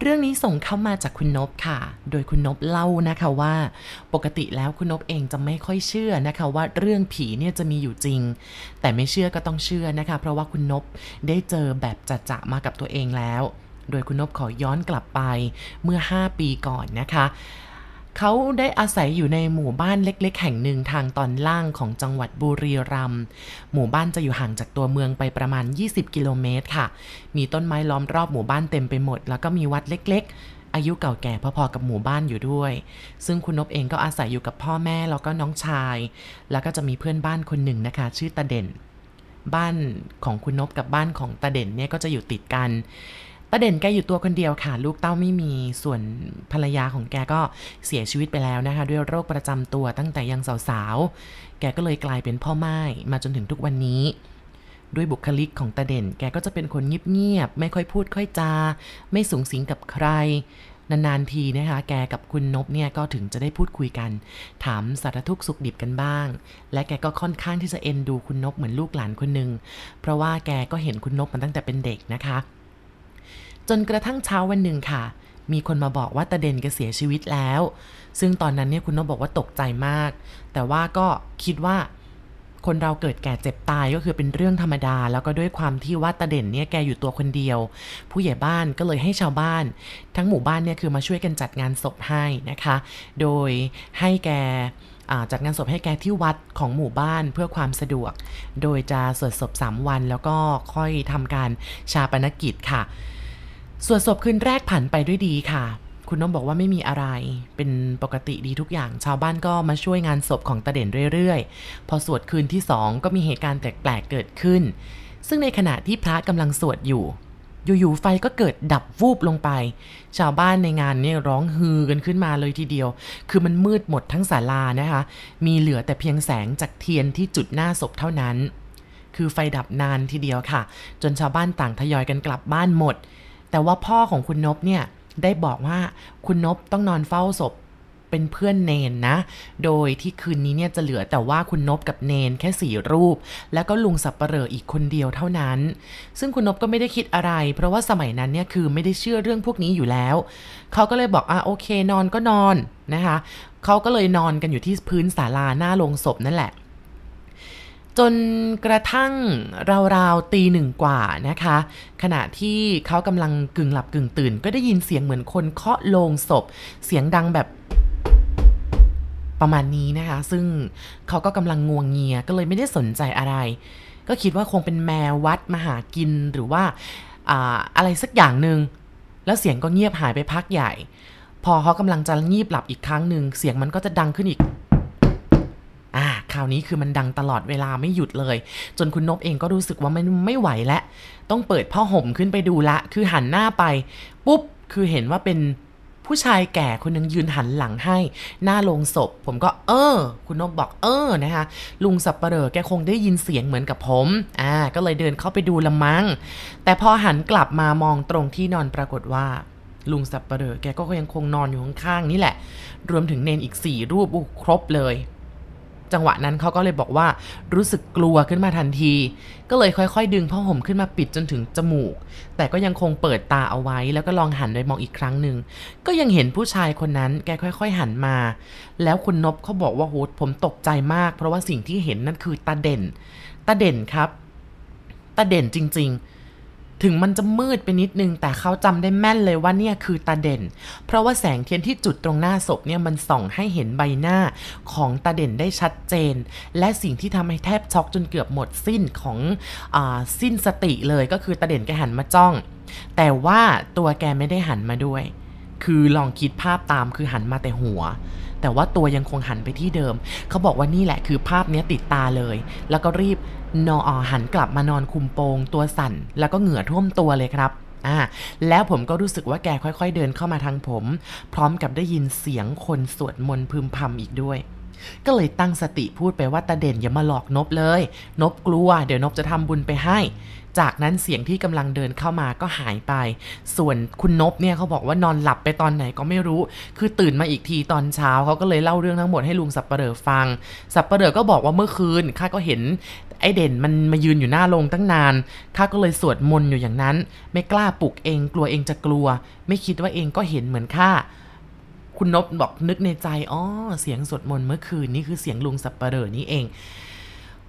เรื่องนี้ส่งเข้ามาจากคุณนบค่ะ โดยคุณนบเล่านะคะว่า ปกติแล้วคุณนบเองจะไม่ค่อยเชื่อนะคะว่าเรื่องผีเนี่ยจะมีอยู่จริง แต่ไม่เชื่อก็ต้องเชื่อนะคะ เพราะว่าคุณนบได้เจอแบบจัดๆมากับตัวเองแล้ว โดยคุณนบขอย้อนกลับไปเมื่อ 5 ปีก่อนนะคะ เขาได้อาศัยอยู่ในหมู่บ้านเล็ก ๆ แห่งหนึ่งทางตอนล่างของจังหวัดบุรีรัมย์ หมู่บ้านจะอยู่ห่างจากตัวเมืองไปประมาณ 20 กิโลเมตรค่ะ มีต้นไม้ล้อมรอบหมู่บ้านเต็มไปหมด แล้วก็มีวัดเล็ก ๆ อายุเก่าแก่พอๆกับหมู่บ้านอยู่ด้วย ซึ่งคุณนบเองก็อาศัยอยู่กับพ่อแม่แล้วก็น้องชาย แล้วก็จะมีเพื่อนบ้านคนหนึ่งนะคะ ชื่อตาเด่น บ้านของคุณนบกับบ้านของตาเด่นเนี่ยก็จะอยู่ติดกัน ตาเด่นแกอยู่ตัวคนเดียวค่ะ ลูกเต้าไม่มีส่วนภรรยาของแกก็เสียชีวิตไปแล้วนะคะ ด้วยโรคประจำตัวตั้งแต่ยังสาวๆ แกก็เลยกลายเป็นพ่อไม้มาจนถึงทุกวันนี้ ด้วยบุคลิกของตาเด่น แกก็จะเป็นคนเงียบๆไม่ค่อยพูดค่อยจา ไม่สูงสิงกับใครนานๆทีนะคะ แกกับคุณนบเนี่ยก็ถึงจะได้พูดคุยกัน ถามสารทุกข์สุขดิบกันบ้าง และแกก็ค่อนข้างที่จะเอ็นดูคุณนบเหมือนลูกหลานคนหนึ่งเพราะว่าแกก็เห็นคุณนบมาตั้งแต่เป็นเด็กนะคะ จนกระทั่งเช้าวันหนึ่งค่ะ มีคนมาบอกว่าตาเด่นแกเสียชีวิตแล้ว ซึ่งตอนนั้นเนี่ยคุณนบบอกว่าตกใจมาก แต่ว่าก็คิดว่าคนเราเกิดแก่เจ็บตายก็คือเป็นเรื่องธรรมดา แล้วก็ด้วยความที่ว่าตาเด่นเนี่ยแกอยู่ตัวคนเดียว ผู้ใหญ่บ้านก็เลยให้ชาวบ้าน ทั้งหมู่บ้านเนี่ยคือมาช่วยกันจัดงานศพให้นะคะ โดยให้แกจัดงานศพให้แกที่วัดของหมู่บ้านเพื่อความสะดวก โดยจะสวดศพ 3 วันแล้วก็ค่อยทำการชาปนกิจค่ะ ส่วนศพคืนแรกผ่านไปด้วยดีค่ะ คุณน้องบอกว่าไม่มีอะไร เป็นปกติดีทุกอย่าง ชาวบ้านก็มาช่วยงานศพของตาเด่นเรื่อยๆ พอสวดคืนที่สองก็มีเหตุการณ์แปลกๆเกิดขึ้น ซึ่งในขณะที่พระกำลังสวดอยู่อยู่ๆไฟก็เกิดดับวูบลงไป ชาวบ้านในงานเนี่ยร้องฮือกันขึ้นมาเลยทีเดียว คือมันมืดหมดทั้งศาลานะคะ มีเหลือแต่เพียงแสงจากเทียนที่จุดหน้าศพเท่านั้น คือไฟดับนานทีเดียวค่ะ จนชาวบ้านต่างทยอยกันกลับบ้านหมด แต่ว่าพ่อของคุณนบเนี่ยได้บอกว่าคุณนบต้องนอนเฝ้าศพเป็นเพื่อนเนนนะ โดยที่คืนนี้เนี่ยจะเหลือแต่ว่าคุณนบกับเนนแค่สี่รูป แล้วก็ลุงสับปเหร่ออีกคนเดียวเท่านั้น ซึ่งคุณนบก็ไม่ได้คิดอะไร เพราะว่าสมัยนั้นเนี่ยคือไม่ได้เชื่อเรื่องพวกนี้อยู่แล้ว เขาก็เลยบอกอะโอเคนอนก็นอนนะคะ เขาก็เลยนอนกันอยู่ที่พื้นศาลาหน้าโรงศพนั่นแหละ จนกระทั่งราวๆตีหนึ่งกว่านะคะ ขณะที่เขากำลังกึ่งหลับกึ่งตื่น ก็ได้ยินเสียงเหมือนคนเคาะโลงศพ เสียงดังแบบประมาณนี้นะคะ ซึ่งเขาก็กำลังงวงเงียก็เลยไม่ได้สนใจอะไร ก็คิดว่าคงเป็นแมววัดมาหากินหรือว่าอะอะไรสักอย่างหนึ่งแล้วเสียงก็เงียบหายไปพักใหญ่ พอเขากำลังจะงีบหลับอีกครั้งหนึ่งเสียงมันก็จะดังขึ้นอีก อ่าคราวนี้คือมันดังตลอดเวลาไม่หยุดเลย จนคุณนบเองก็รู้สึกว่ามันไม่ไหวแล้ว ต้องเปิดผ้าห่มขึ้นไปดูละ คือหันหน้าไป ปุ๊บ คือเห็นว่าเป็นผู้ชายแก่คนนึงยืนหันหลังให้ หน้าลงศพ ผมก็เออ คุณนบบอกเออนะคะ ลุงสับปเหร่อแกคงได้ยินเสียงเหมือนกับผมอ่าก็เลยเดินเข้าไปดูละมัง้ง แต่พอหันกลับมามองตรงที่นอนปรากฏว่าลุงสับปเหร่อแกก็ยังคงนอนอยู่ข้างๆนี่แหละ รวมถึงเนนอีกสี่รูปครบเลย จังหวะนั้นเขาก็เลยบอกว่ารู้สึกกลัวขึ้นมาทันที ก็เลยค่อยๆ ดึงผ้าห่มขึ้นมาปิดจนถึงจมูก แต่ก็ยังคงเปิดตาเอาไว้ แล้วก็ลองหันไปมองอีกครั้งหนึ่งก็ยังเห็นผู้ชายคนนั้นแกค่อย ๆ หันมา แล้วคุณนบเขาบอกว่าโหผมตกใจมาก เพราะว่าสิ่งที่เห็นนั่นคือตาเด่นตาเด่นครับตาเด่นจริง ๆ ถึงมันจะมืดไปนิดนึง แต่เขาจำได้แม่นเลยว่าเนี่ยคือตาเด่น เพราะว่าแสงเทียนที่จุดตรงหน้าศพเนี่ยมันส่องให้เห็นใบหน้าของตาเด่นได้ชัดเจน และสิ่งที่ทำให้แทบช็อกจนเกือบหมดสิ้นของอสิ้นสติเลยก็คือตาเด่นแกหันมาจ้อง แต่ว่าตัวแกไม่ได้หันมาด้วย คือลองคิดภาพตามคือหันมาแต่หัว แต่ว่าตัวยังคงหันไปที่เดิม เขาบอกว่านี่แหละคือภาพนี้ติดตาเลย แล้วก็รีบนออหันกลับมานอนคุมโปงตัวสั่น แล้วก็เหงื่อท่วมตัวเลยครับอ่าแล้วผมก็รู้สึกว่าแกค่อย ๆ เดินเข้ามาทางผม พร้อมกับได้ยินเสียงคนสวดมนต์พึมพำอีกด้วย ก็เลยตั้งสติพูดไปว่าตาเด่นอย่ามาหลอกนบเลย นบกลัว เดี๋ยวนบจะทำบุญไปให้ จากนั้นเสียงที่กำลังเดินเข้ามาก็หายไป ส่วนคุณนบเนี่ยเขาบอกว่านอนหลับไปตอนไหนก็ไม่รู้ คือตื่นมาอีกทีตอนเช้าเขาก็เลยเล่าเรื่องทั้งหมดให้ลุงสับปะเหร่อฟัง สับปะเหร่อก็บอกว่าเมื่อคืนข้าก็เห็นไอเด่นมันมายืนอยู่หน้าโรงตั้งนาน ข้าก็เลยสวดมนต์อยู่อย่างนั้น ไม่กล้าปลุกเองกลัวเองจะกลัว ไม่คิดว่าเองก็เห็นเหมือนข้า คุณนบบอกนึกในใจอ๋อเสียงสวดมนต์เมื่อคืนนี่คือเสียงลุงสับปะเหร่อนี่เอง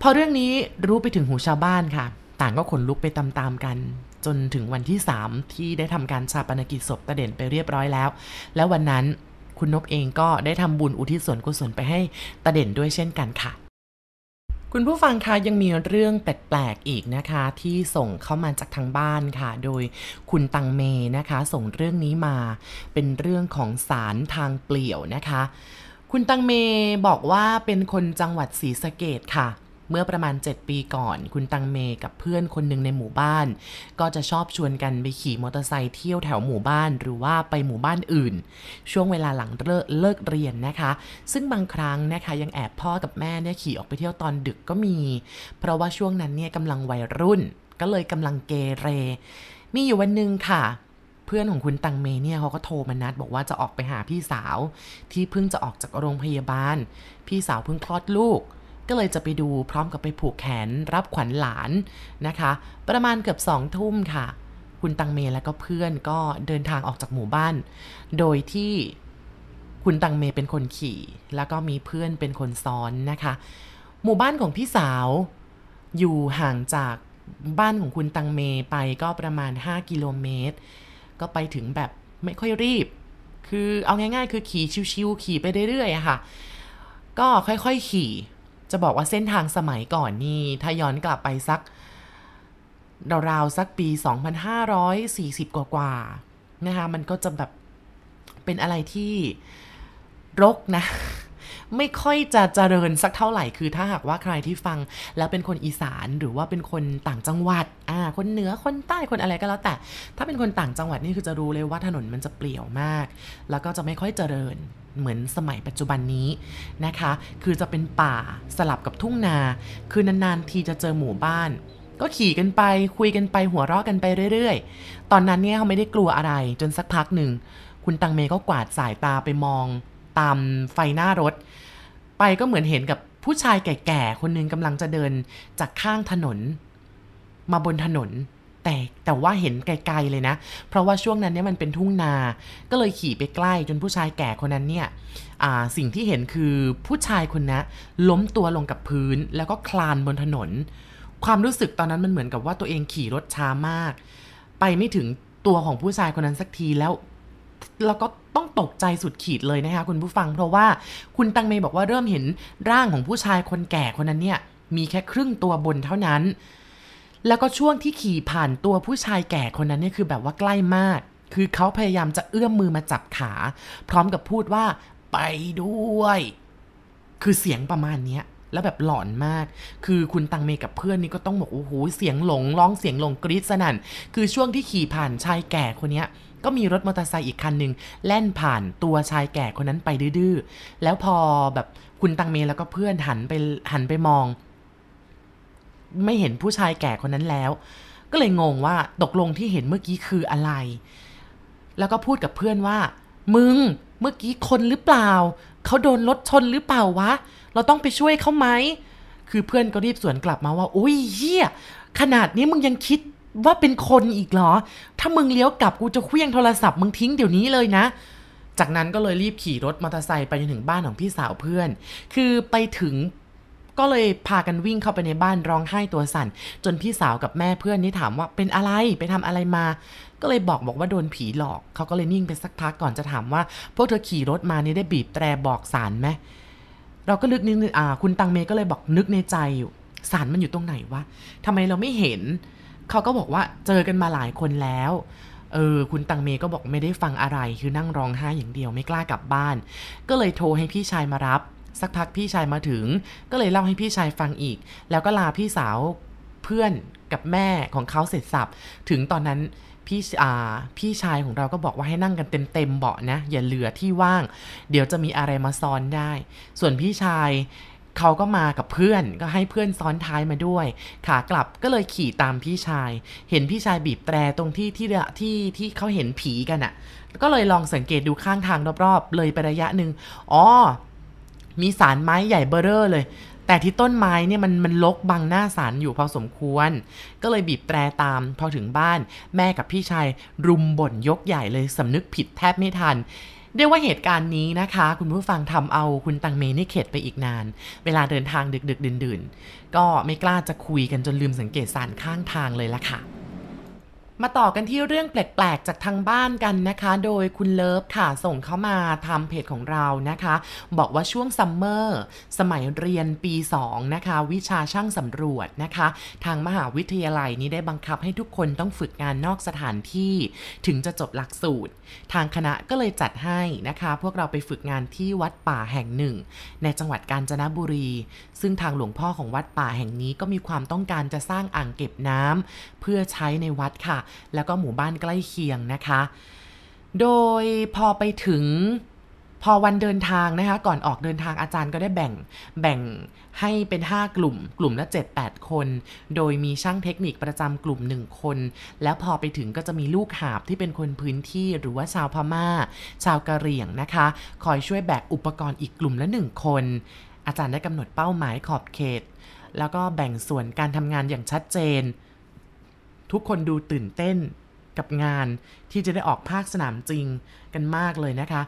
พอเรื่องนี้รู้ไปถึงหูชาวบ้านค่ะ ต่างก็ขนลุกไปตามๆกัน จนถึงวันที่ 3 ที่ได้ทำการชาปนกิจศพตาเด่นไปเรียบร้อยแล้ว แล้ววันนั้นคุณนบเองก็ได้ทำบุญอุทิศส่วนกุศลไปให้ตาเด่นด้วยเช่นกันค่ะ คุณผู้ฟังคะยังมีเรื่องแปลกๆอีกนะคะ ที่ส่งเข้ามาจากทางบ้านค่ะ โดยคุณตังเมนะคะ ส่งเรื่องนี้มาเป็นเรื่องของสารทางเปลี่ยวนะคะ คุณตังเมบอกว่าเป็นคนจังหวัดศรีสะเกดค่ะ เมื่อประมาณ 7 ปีก่อน คุณตังเมกับเพื่อนคนหนึ่งในหมู่บ้าน ก็จะชอบชวนกันไปขี่มอเตอร์ไซค์เที่ยวแถวหมู่บ้านหรือว่าไปหมู่บ้านอื่น ช่วงเวลาหลังเลิกเลิกเรียนนะคะ ซึ่งบางครั้งนะคะยังแอบพ่อกับแม่เนี่ยขี่ออกไปเที่ยวตอนดึกก็มี เพราะว่าช่วงนั้นเนี่ยกำลังวัยรุ่น ก็เลยกำลังเกเร มีอยู่วันหนึ่งค่ะเพื่อนของคุณตังเมเนี่ยเขาก็โทรมานัด บอกว่าจะออกไปหาพี่สาว ที่เพิ่งจะออกจากโรงพยาบาล พี่สาวเพิ่งคลอดลูก ก็เลยจะไปดูพร้อมกับไปผูกแขนรับขวัญหลานนะคะ ประมาณเกือบสองทุ่มค่ะ คุณตังเมและก็เพื่อนก็เดินทางออกจากหมู่บ้าน โดยที่คุณตังเมเป็นคนขี่ แล้วก็มีเพื่อนเป็นคนซ้อนนะคะ หมู่บ้านของพี่สาว อยู่ห่างจากบ้านของคุณตังเมไปก็ประมาณ 5 กิโลเมตร ก็ไปถึงแบบไม่ค่อยรีบ คือเอาง่ายๆ คือขี่ชิวๆขี่ไปเรื่อยๆค่ะ ก็ค่อยๆขี่ จะบอกว่าเส้นทางสมัยก่อนนี่ถ้าย้อนกลับไปสักราวๆสักปี 2540 กว่าๆนะคะมันก็จะแบบเป็นอะไรที่รกนะ ไม่ค่อยจะเจริญสักเท่าไหร่คือถ้าหากว่าใครที่ฟังแล้วเป็นคนอีสานหรือว่าเป็นคนต่างจังหวัดอ่าคนเหนือคนใต้คนอะไรก็แล้วแต่ ถ้าเป็นคนต่างจังหวัดนี่คือจะรู้เลยว่าถนนมันจะเปลี่ยวมาก แล้วก็จะไม่ค่อยเจริญเหมือนสมัยปัจจุบันนี้นะคะ คือจะเป็นป่าสลับกับทุ่งนา คือนานๆทีจะเจอหมู่บ้าน ก็ขี่กันไปคุยกันไปหัวเราะกันไปเรื่อยๆ ตอนนั้นเนี่ยเขาไม่ได้กลัวอะไรจนสักพักหนึ่ง คุณตังเมก็กวาดสายตาไปมอง ตามไฟหน้ารถ ไปก็เหมือนเห็นกับผู้ชายแก่ๆ คนหนึงกำลังจะเดินจากข้างถนน มาบนถนน แต่แต่ว่าเห็นไกลๆเลยนะ เพราะว่าช่วงนั้นเนี่ยมันเป็นทุ่งนา ก็เลยขี่ไปใกล้จนผู้ชายแก่คนนั้นเนี่ยสิ่งที่เห็นคือผู้ชายคนนะล้มตัวลงกับพื้นแล้วก็คลานบนถนน ความรู้สึกตอนนั้นมันเหมือนกับว่าตัวเองขี่รถช้ามาก ไปไม่ถึงตัวของผู้ชายคนนั้นสักทีแล้ว แล้วก็ต้องตกใจสุดขีดเลยนะคะคุณผู้ฟัง เพราะว่าคุณตังเมย์บอกว่าเริ่มเห็นร่างของผู้ชายคนแก่คนนั้นเนี่ย มีแค่ครึ่งตัวบนเท่านั้น แล้วก็ช่วงที่ขี่ผ่านตัวผู้ชายแก่คนนั้นเนี่ยคือแบบว่าใกล้มาก คือเขาพยายามจะเอื้อมมือมาจับขา พร้อมกับพูดว่า ไปด้วย คือเสียงประมาณเนี้ยแล้วแบบหลอนมาก คือคุณตังเมกับเพื่อนนี่ก็ต้องบอกโอ้โห เสียงหลงร้องเสียงหลงกรี๊ดสนั่น คือช่วงที่ขี่ผ่านชายแก่คนเนี้ย ก็มีรถมอเตอร์ไซค์อีกคันหนึ่งแล่นผ่านตัวชายแก่คนนั้นไปดื้อๆ แล้วพอแบบคุณตังเมแล้วก็เพื่อนหันไปหันไปมอง ไม่เห็นผู้ชายแก่คนนั้นแล้ว ก็เลยงงว่าตกลงที่เห็นเมื่อกี้คืออะไร แล้วก็พูดกับเพื่อนว่า มึงเมื่อกี้คนหรือเปล่าเขาโดนรถชนหรือเปล่าวะ เราต้องไปช่วยเขาไหมคือเพื่อนก็รีบสวนกลับมาว่า อุ้ยเฮียขนาดนี้มึงยังคิด ว่าเป็นคนอีกเหรอ ถ้ามึงเลี้ยวกลับกูจะเคลี้ยงโทรศัพท์มึงทิ้งเดี๋ยวนี้เลยนะ จากนั้นก็เลยรีบขี่รถมอเตอร์ไซค์ไปจนถึงบ้านของพี่สาวเพื่อน คือไปถึงก็เลยพากันวิ่งเข้าไปในบ้านร้องไห้ตัวสั่น จนพี่สาวกับแม่เพื่อนนี่ถามว่าเป็นอะไรไปทำอะไรมา ก็เลยบอกบอกว่าโดนผีหลอก เขาก็เลยนิ่งไปสักพักก่อนจะถามว่า พวกเธอขี่รถมานี่ได้บีบแตรบอกสารไหมเราก็นึกนึกอ่า คุณตังเมก็เลยบอกนึกในใจอยู่สารมันอยู่ตรงไหนวะทำไมเราไม่เห็น เขาก็บอกว่าเจอกันมาหลายคนแล้วเออคุณตังเมก็บอกไม่ได้ฟังอะไรคือนั่งร้องไห้อย่างเดียวไม่กล้ากลับบ้าน ก็เลยโทรให้พี่ชายมารับ สักพักพี่ชายมาถึง ก็เลยเล่าให้พี่ชายฟังอีก แล้วก็ลาพี่สาวเพื่อนกับแม่ของเขาเสร็จสับถึงตอนนั้นพี่อ่าพี่ชายของเราก็บอกว่าให้นั่งกันเต็มเต็มๆเบาะนะ อย่าเหลือที่ว่าง เดี๋ยวจะมีอะไรมาซ้อนได้ ส่วนพี่ชาย เขาก็มากับเพื่อนก็ให้เพื่อนซ้อนท้ายมาด้วย ขากลับก็เลยขี่ตามพี่ชาย เห็นพี่ชายบีบแตรตรงที่ที่ที่ที่เขาเห็นผีกันอะ่ะ ก็เลยลองสังเกตดูข้างทางรอบๆ เลยไประยะหนึ่งอ๋อ มีสารไม้ใหญ่เบ้อเร่อเลยแต่ที่ต้นไม้เนี่ยมันมันลกบังหน้าสารอยู่พอสมควร ก็เลยบีบแตรตามพอถึงบ้าน แม่กับพี่ชายรุมบ่นยกใหญ่เลยสำนึกผิดแทบไม่ทัน เรียกว่าเหตุการณ์นี้นะคะ คุณผู้ฟังทำเอาคุณตังเมนี่เข็ดไปอีกนาน เวลาเดินทางดึกดึกดื่นดื่นๆ ก็ไม่กล้าจะคุยกันจนลืมสังเกตสารข้างทางเลยละค่ะ มาต่อกันที่เรื่องแปลกๆ จากทางบ้านกันนะคะ โดยคุณเลิฟค่ะส่งเข้ามาทางเพจของเรานะคะ บอกว่าช่วงซัมเมอร์สมัยเรียนปี 2 นะคะ วิชาช่างสำรวจนะคะ ทางมหาวิทยาลัยนี้ได้บังคับให้ทุกคนต้องฝึกงานนอกสถานที่ ถึงจะจบหลักสูตร ทางคณะก็เลยจัดให้นะคะ พวกเราไปฝึกงานที่วัดป่าแห่งหนึ่ง ในจังหวัดกาญจนบุรี ซึ่งทางหลวงพ่อของวัดป่าแห่งนี้ก็มีความต้องการจะสร้างอ่างเก็บน้ำเพื่อใช้ในวัดค่ะแล้วก็หมู่บ้านใกล้เคียงนะคะ โดยพอไปถึงพอวันเดินทางนะคะ ก่อนออกเดินทางอาจารย์ก็ได้แบ่งแบ่งให้เป็น 5 กลุ่ม กลุ่มละ7-8 คน โดยมีช่างเทคนิคประจำกลุ่ม 1 คน แล้วพอไปถึงก็จะมีลูกหาบที่เป็นคนพื้นที่หรือว่าชาวพม่า ชาวกะเหรี่ยงนะคะ คอยช่วยแบกอุปกรณ์อีกกลุ่มละ 1 คน อาจารย์ได้กำหนดเป้าหมายขอบเขต แล้วก็แบ่งส่วนการทำงานอย่างชัดเจน ทุกคนดูตื่นเต้นกับงานที่จะได้ออกภาคสนามจริงกันมากเลยนะคะ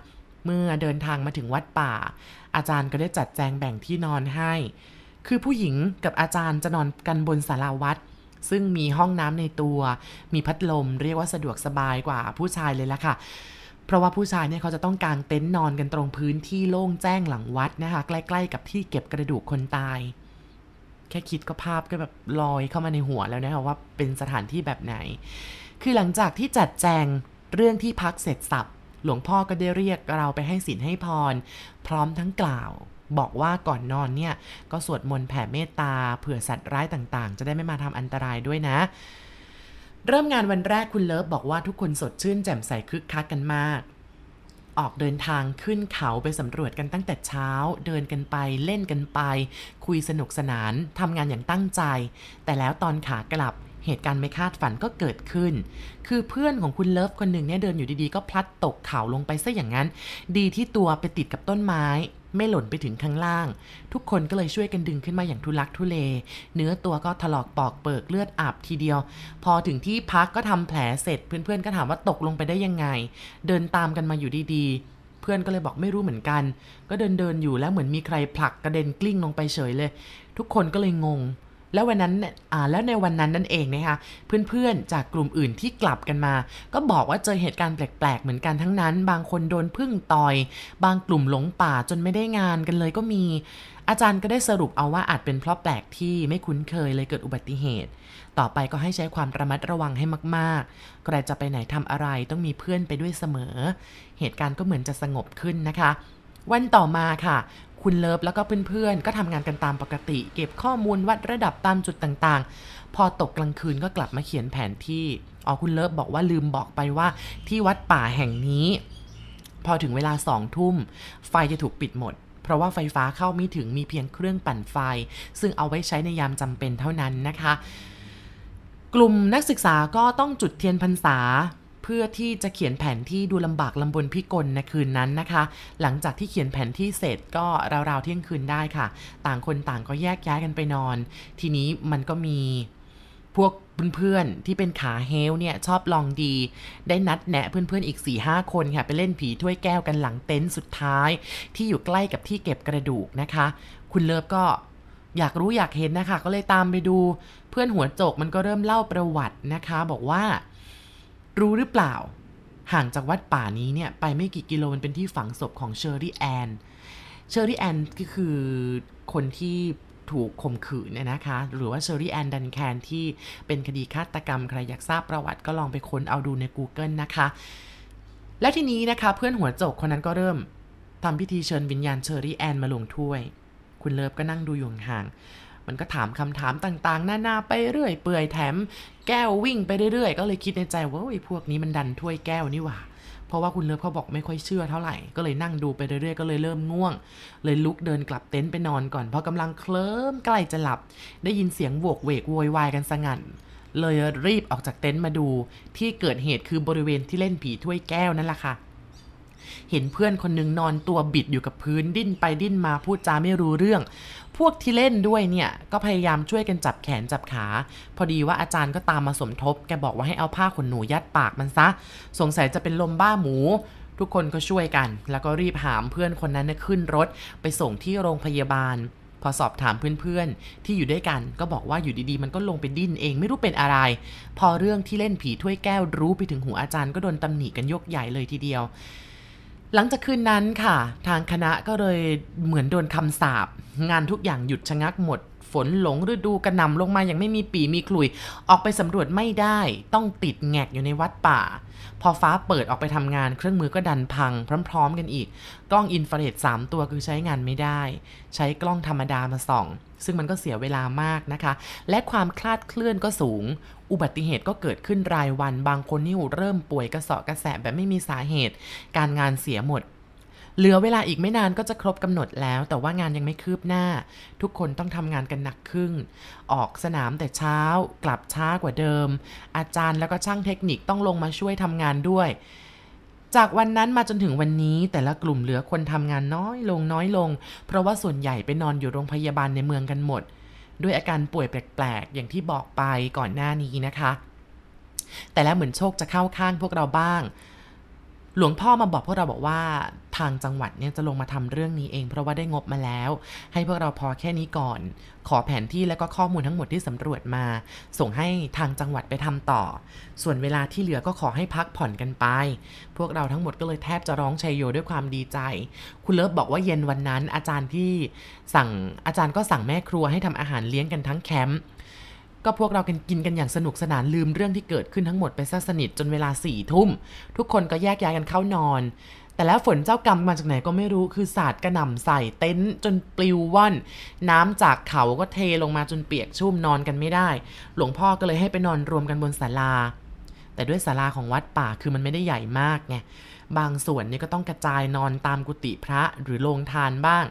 เมื่อเดินทางมาถึงวัดป่า อาจารย์ก็ได้จัดแจงแบ่งที่นอนให้ คือผู้หญิงกับอาจารย์จะนอนกันบนศาลาวัด ซึ่งมีห้องน้ำในตัว มีพัดลมเรียกว่าสะดวกสบายกว่าผู้ชายเลยละค่ะ เพราะว่าผู้ชายเนี่ยเขาจะต้องกางเต็นท์นอนกันตรงพื้นที่โล่งแจ้งหลังวัดนะคะ ใกล้ ๆ กับที่เก็บกระดูกคนตาย แค่คิดก็ภาพก็แบบลอยเข้ามาในหัวแล้วนะคะว่าเป็นสถานที่แบบไหน คือหลังจากที่จัดแจงเรื่องที่พักเสร็จสับ หลวงพ่อก็ได้เรียกเราไปให้ศีลให้พร พร้อมทั้งกล่าว บอกว่าก่อนนอนเนี่ย ก็สวดมนต์แผ่เมตตาเผื่อสัตว์ร้ายต่างๆ จะได้ไม่มาทำอันตรายด้วยนะ เริ่มงานวันแรกคุณเลิฟบอกว่าทุกคนสดชื่นแจ่มใสคึกคักกันมาก ออกเดินทางขึ้นเขาไปสำรวจกันตั้งแต่เช้า เดินกันไปเล่นกันไป คุยสนุกสนานทำงานอย่างตั้งใจ แต่แล้วตอนขากลับ เหตุการณ์ไม่คาดฝันก็เกิดขึ้น คือเพื่อนของคุณเลิฟคนหนึ่งเนี่ยเดินอยู่ดีๆ ก็พลัดตกเขาลงไปซะอย่างนั้น ดีที่ตัวไปติดกับต้นไม้ ไม่หล่นไปถึงข้างล่าง ทุกคนก็เลยช่วยกันดึงขึ้นมาอย่างทุลักทุเล เนื้อตัวก็ถลอกปอกเปิกเลือดอาบทีเดียว พอถึงที่พักก็ทำแผลเสร็จ เพื่อนๆก็ถามว่าตกลงไปได้ยังไง เดินตามกันมาอยู่ดีๆ เพื่อนก็เลยบอกไม่รู้เหมือนกัน ก็เดินเดินๆอยู่แล้วเหมือนมีใครผลักกระเด็นกลิ้งลงไปเฉยเลย ทุกคนก็เลยงง แล้ววันนั้นอ่าแล้วในวันนั้นนั่นเองนะคะเพื่อนๆจากกลุ่มอื่นที่กลับกันมา ก็บอกว่าเจอเหตุการณ์แปลกๆ เหมือนกันทั้งนั้น บางคนโดนพึ่งต่อย บางกลุ่มหลงป่าจนไม่ได้งานกันเลยก็มี อาจารย์ก็ได้สรุปเอาว่าอาจเป็นเพราะแปลกที่ไม่คุ้นเคยเลยเกิดอุบัติเหตุ ต่อไปก็ให้ใช้ความระมัดระวังให้มากๆ ใครจะไปไหนทำอะไรต้องมีเพื่อนไปด้วยเสมอ เหตุการณ์ก็เหมือนจะสงบขึ้นนะคะ วันต่อมาค่ะ คุณเลิฟแล้วก็เพื่อนๆ ก็ทำงานกันตามปกติ เก็บข้อมูลวัดระดับตามจุดต่างๆ พอตกกลางคืนก็กลับมาเขียนแผนที่อ๋อคุณเลิฟบอกว่าลืมบอกไปว่าที่วัดป่าแห่งนี้ พอถึงเวลาสองทุ่ม ไฟจะถูกปิดหมด เพราะว่าไฟฟ้าเข้าไม่ถึงมีเพียงเครื่องปั่นไฟ ซึ่งเอาไว้ใช้ในยามจำเป็นเท่านั้นนะคะ กลุ่มนักศึกษาก็ต้องจุดเทียนพรรษา เพื่อที่จะเขียนแผนที่ดูลำบากลำบนพิกลในคืนนั้นนะคะ หลังจากที่เขียนแผนที่เสร็จก็ราวๆเที่ยงคืนได้ค่ะ ต่างคนต่างก็แยกย้ายกันไปนอน ทีนี้มันก็มีพวกเพื่อนๆที่เป็นขาเฮลเนี่ยชอบลองดี ได้นัดแนะเพื่อนๆอีก4ี่ห้าคนค่ะ ไปเล่นผีถ้วยแก้วกันหลังเต็นท์สุดท้าย ที่อยู่ใกล้กับที่เก็บกระดูกนะคะ คุณเลิฟก็อยากรู้อยากเห็นนะคะ ก็เลยตามไปดู เพื่อนหัวโจกมันก็เริ่มเล่าประวัตินะคะ บอกว่า รู้หรือเปล่า ห่างจากวัดป่านี้เนี่ย ไปไม่กี่กิโลมันเป็นที่ฝังศพของเชอรี่แอนเชอรี่แอนก็คือคนที่ถูกข่มขืนเนี่ยนะคะ หรือว่าเชอรี่แอนดันแคนที่เป็นคดีฆาตกรรม ใครอยากทราบประวัติก็ลองไปค้นเอาดูใน Google นะคะ และทีนี้นะคะเพื่อนหัวโจกคนนั้นก็เริ่มทำพิธีเชิญวิญญาณเชอรี่แอนมาลงถ้วย คุณเลิฟก็นั่งดูอยู่ห่าง มันก็ถามคำถามต่างๆ หน้าๆไปเรื่อยเปื่อยแถม แก้ววิ่งไปเรื่อยๆ ก็เลยคิดในใจว่าไอ้พวกนี้มันดันถ้วยแก้วนี่หว่า เพราะว่าคุณเลิฟเขาบอกไม่ค่อยเชื่อเท่าไหร่ ก็เลยนั่งดูไปเรื่อยๆ ก็เลยเริ่มง่วง เลยลุกเดินกลับเต็นท์ไปนอนก่อนพอกำลังเคลิ้มใกล้จะหลับ ได้ยินเสียงโวกเวกโวยวายกันสงั่นเลยรีบออกจากเต็นท์มาดู ที่เกิดเหตุคือบริเวณที่เล่นผีถ้วยแก้วนั่นแหละค่ะ เห็นเพื่อนคนหนึงนอนตัวบิดอยู่กับพื้นดิ้นไปดิ้นมาพูดจาไม่รู้เรื่อง พวกที่เล่นด้วยเนี่ยก็พยายามช่วยกันจับแขนจับขา พอดีว่าอาจารย์ก็ตามมาสมทบ แกบอกว่าให้เอาผ้าขนหนูยัดปากมันซะ สงสัยจะเป็นลมบ้าหมูทุกคนก็ช่วยกัน แล้วก็รีบหามเพื่อนคนนั้นขึ้นรถไปส่งที่โรงพยาบาล พอสอบถามเพื่อนๆ ที่อยู่ด้วยกัน ก็บอกว่าอยู่ดีๆ มันก็ลงไปดิ้นเองไม่รู้เป็นอะไร พอเรื่องที่เล่นผีถ้วยแก้วรู้ไปถึงหูอาจารย์ก็โดนตำหนิกันยกใหญ่เลยทีเดียว หลังจากคืนนั้นค่ะ ทางคณะก็เลยเหมือนโดนคำสาปงานทุกอย่างหยุดชะงักหมด ฝนหลงฤดูกระหน่ำลงมาอย่างไม่มีปีมีขลุย ออกไปสำรวจไม่ได้ ต้องติดแงกอยู่ในวัดป่า พอฟ้าเปิดออกไปทำงานเครื่องมือก็ดันพัง พร้อม ๆ กันอีก กล้องอินฟราเรด3ตัวคือใช้งานไม่ได้ ใช้กล้องธรรมดามาส่อง ซึ่งมันก็เสียเวลามากนะคะ และความคลาดเคลื่อนก็สูง อุบัติเหตุก็เกิดขึ้นรายวัน บางคนนี่เริ่มป่วยกระเสาะกระแสะแบบไม่มีสาเหตุ การงานเสียหมด เหลือเวลาอีกไม่นานก็จะครบกำหนดแล้ว แต่ว่างานยังไม่คืบหน้า ทุกคนต้องทำงานกันหนักขึ้น ออกสนามแต่เช้า กลับช้ากว่าเดิม อาจารย์แล้วก็ช่างเทคนิคต้องลงมาช่วยทำงานด้วย จากวันนั้นมาจนถึงวันนี้แต่ละกลุ่มเหลือคนทำงานน้อยลงน้อยลง เพราะว่าส่วนใหญ่ไปนอนอยู่โรงพยาบาลในเมืองกันหมด ด้วยอาการป่วยแปลกๆ อย่างที่บอกไปก่อนหน้านี้นะคะ แต่แล้วเหมือนโชคจะเข้าข้างพวกเราบ้าง หลวงพ่อมาบอกพวกเราบอกว่าทางจังหวัดเนี่ยจะลงมาทำเรื่องนี้เอง เพราะว่าได้งบมาแล้ว ให้พวกเราพอแค่นี้ก่อน ขอแผนที่และก็ข้อมูลทั้งหมดที่สำรวจมา ส่งให้ทางจังหวัดไปทำต่อ ส่วนเวลาที่เหลือก็ขอให้พักผ่อนกันไป พวกเราทั้งหมดก็เลยแทบจะร้องชัยโยด้วยความดีใจ คุณเลิฟบอกว่าเย็นวันนั้นอาจารย์ที่สั่งอาจารย์ก็สั่งแม่ครัวให้ทำอาหารเลี้ยงกันทั้งแคมป์ ก็พวกเรากันกินกันอย่างสนุกสนานลืมเรื่องที่เกิดขึ้นทั้งหมดไปซะสนิทจนเวลาสี่ทุ่ม ทุกคนก็แยกย้ายกันเข้านอน แต่แล้วฝนเจ้ากรรมมาจากไหนก็ไม่รู้คือสาดกระหน่ำใส่เต็นท์จนปลิวว่อน น้ำจากเขาก็เทลงมาจนเปียกชุ่มนอนกันไม่ได้ หลวงพ่อก็เลยให้ไปนอนรวมกันบนศาลา แต่ด้วยศาลาของวัดป่าคือมันไม่ได้ใหญ่มากไงบางส่วนนี่ก็ต้องกระจายนอนตามกุฏิพระหรือโรงทานบ้าง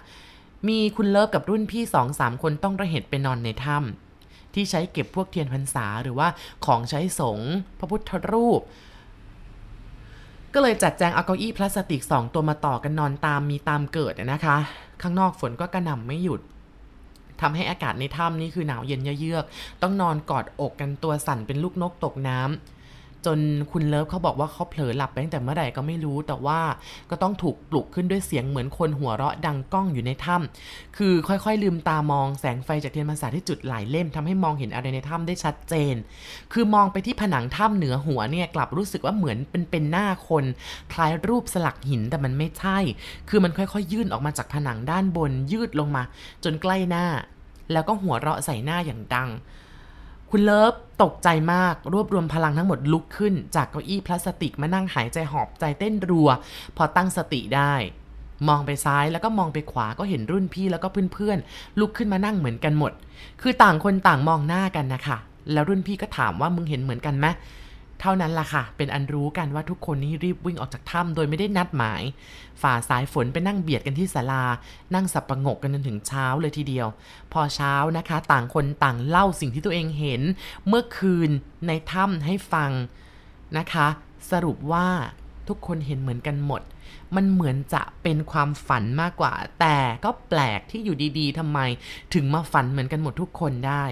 มีคุณเลิฟกับรุ่นพี่สองสามคนต้องระเหตุไปนอนในถ้ำ ที่ใช้เก็บพวกเทียนพรรษา หรือว่าของใช้สงฆ์พระพุทธรูป ก็เลยจัดแจงเอาเก้าอี้พลาสติกสองตัวมาต่อกันนอนตามมีตามเกิดนะคะ ข้างนอกฝนก็กระหน่ำไม่หยุดทำให้อากาศในถ้ำนี่คือหนาวเย็นเยือก ต้องนอนกอดอกกันตัวสั่นเป็นลูกนกตกน้ำ จนคุณเลิฟเขาบอกว่าเขาเผลอหลับไปตั้งแต่เมื่อไหร่ก็ไม่รู้ แต่ว่าก็ต้องถูกปลุกขึ้นด้วยเสียงเหมือนคนหัวเราะดังก้องอยู่ในถ้ำคือค่อยๆ ลืมตามองแสงไฟจากเทียนพรรษาที่จุดหลายเล่มทำให้มองเห็นอะไรในถ้ำได้ชัดเจน คือมองไปที่ผนังถ้ำเหนือหัวเนี่ยกลับรู้สึกว่าเหมือนเป็นเป็นหน้าคนคล้ายรูปสลักหินแต่มันไม่ใช่ คือมันค่อย ๆ ยื่นออกมาจากผนังด้านบนยืดลงมา จนใกล้หน้า แล้วก็หัวเราะใส่หน้าอย่างดัง คุณเลิฟตกใจมากรวบรวมพลังทั้งหมดลุกขึ้น จากเก้าอี้พลาสติกมานั่งหายใจหอบใจเต้นรัว พอตั้งสติได้ มองไปซ้ายแล้วก็มองไปขวาก็เห็นรุ่นพี่แล้วก็เพื่อนๆลุกขึ้นมานั่งเหมือนกันหมด คือต่างคนต่างมองหน้ากันนะคะแล้วรุ่นพี่ก็ถามว่ามึงเห็นเหมือนกันไหม เท่านั้นล่ะค่ะ เป็นอันรู้กันว่าทุกคนนี่รีบวิ่งออกจากถ้ำโดยไม่ได้นัดหมาย ฝ่าสายฝนไปนั่งเบียดกันที่ศาลา นั่งสับประงกกันจนถึงเช้าเลยทีเดียว พอเช้านะคะ ต่างคนต่างเล่าสิ่งที่ตัวเองเห็น เมื่อคืนในถ้ำให้ฟังนะคะ สรุปว่าทุกคนเห็นเหมือนกันหมด มันเหมือนจะเป็นความฝันมากกว่า แต่ก็แปลกที่อยู่ดีๆทำไม ถึงมาฝันเหมือนกันหมดทุกคนได้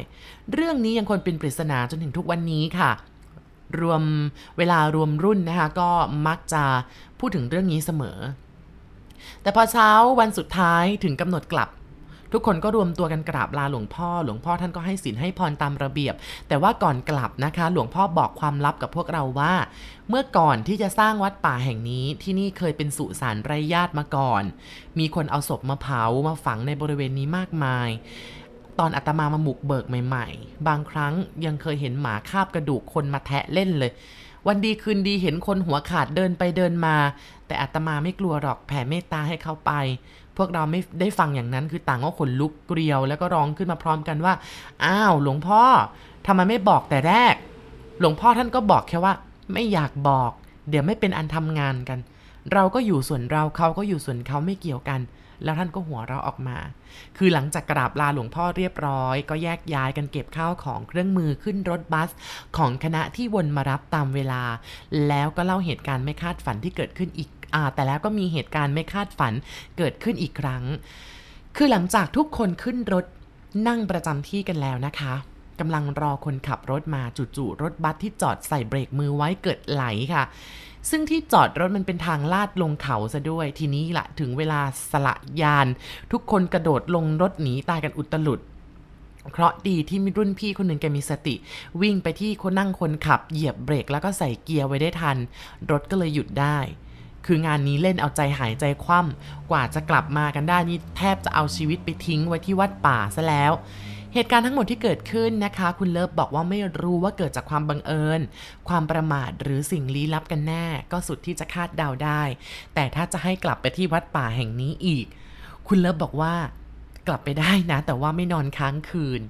เรื่องนี้ยังคงเป็นปริศนาจนถึงทุกวันนี้ค่ะ รวมเวลารวมรุ่นนะคะก็มักจะพูดถึงเรื่องนี้เสมอ แต่พอเช้าวันสุดท้ายถึงกำหนดกลับ ทุกคนก็รวมตัวกันกราบลาหลวงพ่อ หลวงพ่อท่านก็ให้ศีลให้พรตามระเบียบ แต่ว่าก่อนกลับนะคะ หลวงพ่อบอกความลับกับพวกเราว่า เมื่อก่อนที่จะสร้างวัดป่าแห่งนี้ที่นี่เคยเป็นสุสานไร้ญาติมาก่อน มีคนเอาศพมาเผามาฝังในบริเวณนี้มากมาย ตอนอาตมามาหมุกเบิกใหม่ ๆ บางครั้งยังเคยเห็นหมาคาบกระดูกคนมาแทะเล่นเลย วันดีคืนดีเห็นคนหัวขาดเดินไปเดินมา แต่อาตมาไม่กลัวหรอกแผ่เมตตาให้เขาไป พวกเราไม่ได้ฟังอย่างนั้นคือต่างก็ขนลุกเกลียว แล้วก็ร้องขึ้นมาพร้อมกันว่าอ้าวหลวงพ่อทำไมไม่บอกแต่แรก หลวงพ่อท่านก็บอกแค่ว่า ไม่อยากบอก เดี๋ยวไม่เป็นอันทำงานกัน เราก็อยู่ส่วนเราเขาก็อยู่ส่วนเขาไม่เกี่ยวกัน แล้วท่านก็หัวเราะออกมา คือหลังจากกราบลาหลวงพ่อเรียบร้อย ก็แยกย้ายกันเก็บข้าวของเครื่องมือขึ้นรถบัส ของคณะที่วนมารับตามเวลา แล้วก็เล่าเหตุการณ์ไม่คาดฝันที่เกิดขึ้นอีกอแต่แล้วก็มีเหตุการณ์ไม่คาดฝันเกิดขึ้นอีกครั้ง คือหลังจากทุกคนขึ้นรถนั่งประจำที่กันแล้วนะคะกำลังรอคนขับรถมาจู่ๆรถบัสที่จอดใส่เบรกมือไว้เกิดไหลค่ะ ซึ่งที่จอดรถมันเป็นทางลาดลงเขาซะด้วย ทีนี้ละถึงเวลาสละยาน ทุกคนกระโดดลงรถหนีตายกันอุตลุดเคราะดีที่มีรุ่นพี่คนหนึ่งแกมีสติ วิ่งไปที่คนนั่งคนขับเหยียบเบรกแล้วก็ใส่เกียร์ไว้ได้ทัน รถก็เลยหยุดได้ คืองานนี้เล่นเอาใจหายใจคว่ำกว่าจะกลับมากันได้นี่แทบจะเอาชีวิตไปทิ้งไว้ที่วัดป่าซะแล้ว เหตุการณ์ทั้งหมดที่เกิดขึ้นนะคะ คุณเลิฟบอกว่าไม่รู้ว่าเกิดจากความบังเอิญ ความประมาทหรือสิ่งลี้ลับกันแน่ ก็สุดที่จะคาดเดาได้ แต่ถ้าจะให้กลับไปที่วัดป่าแห่งนี้อีก คุณเลิฟบอกว่ากลับไปได้นะ แต่ว่าไม่นอนค้างคืน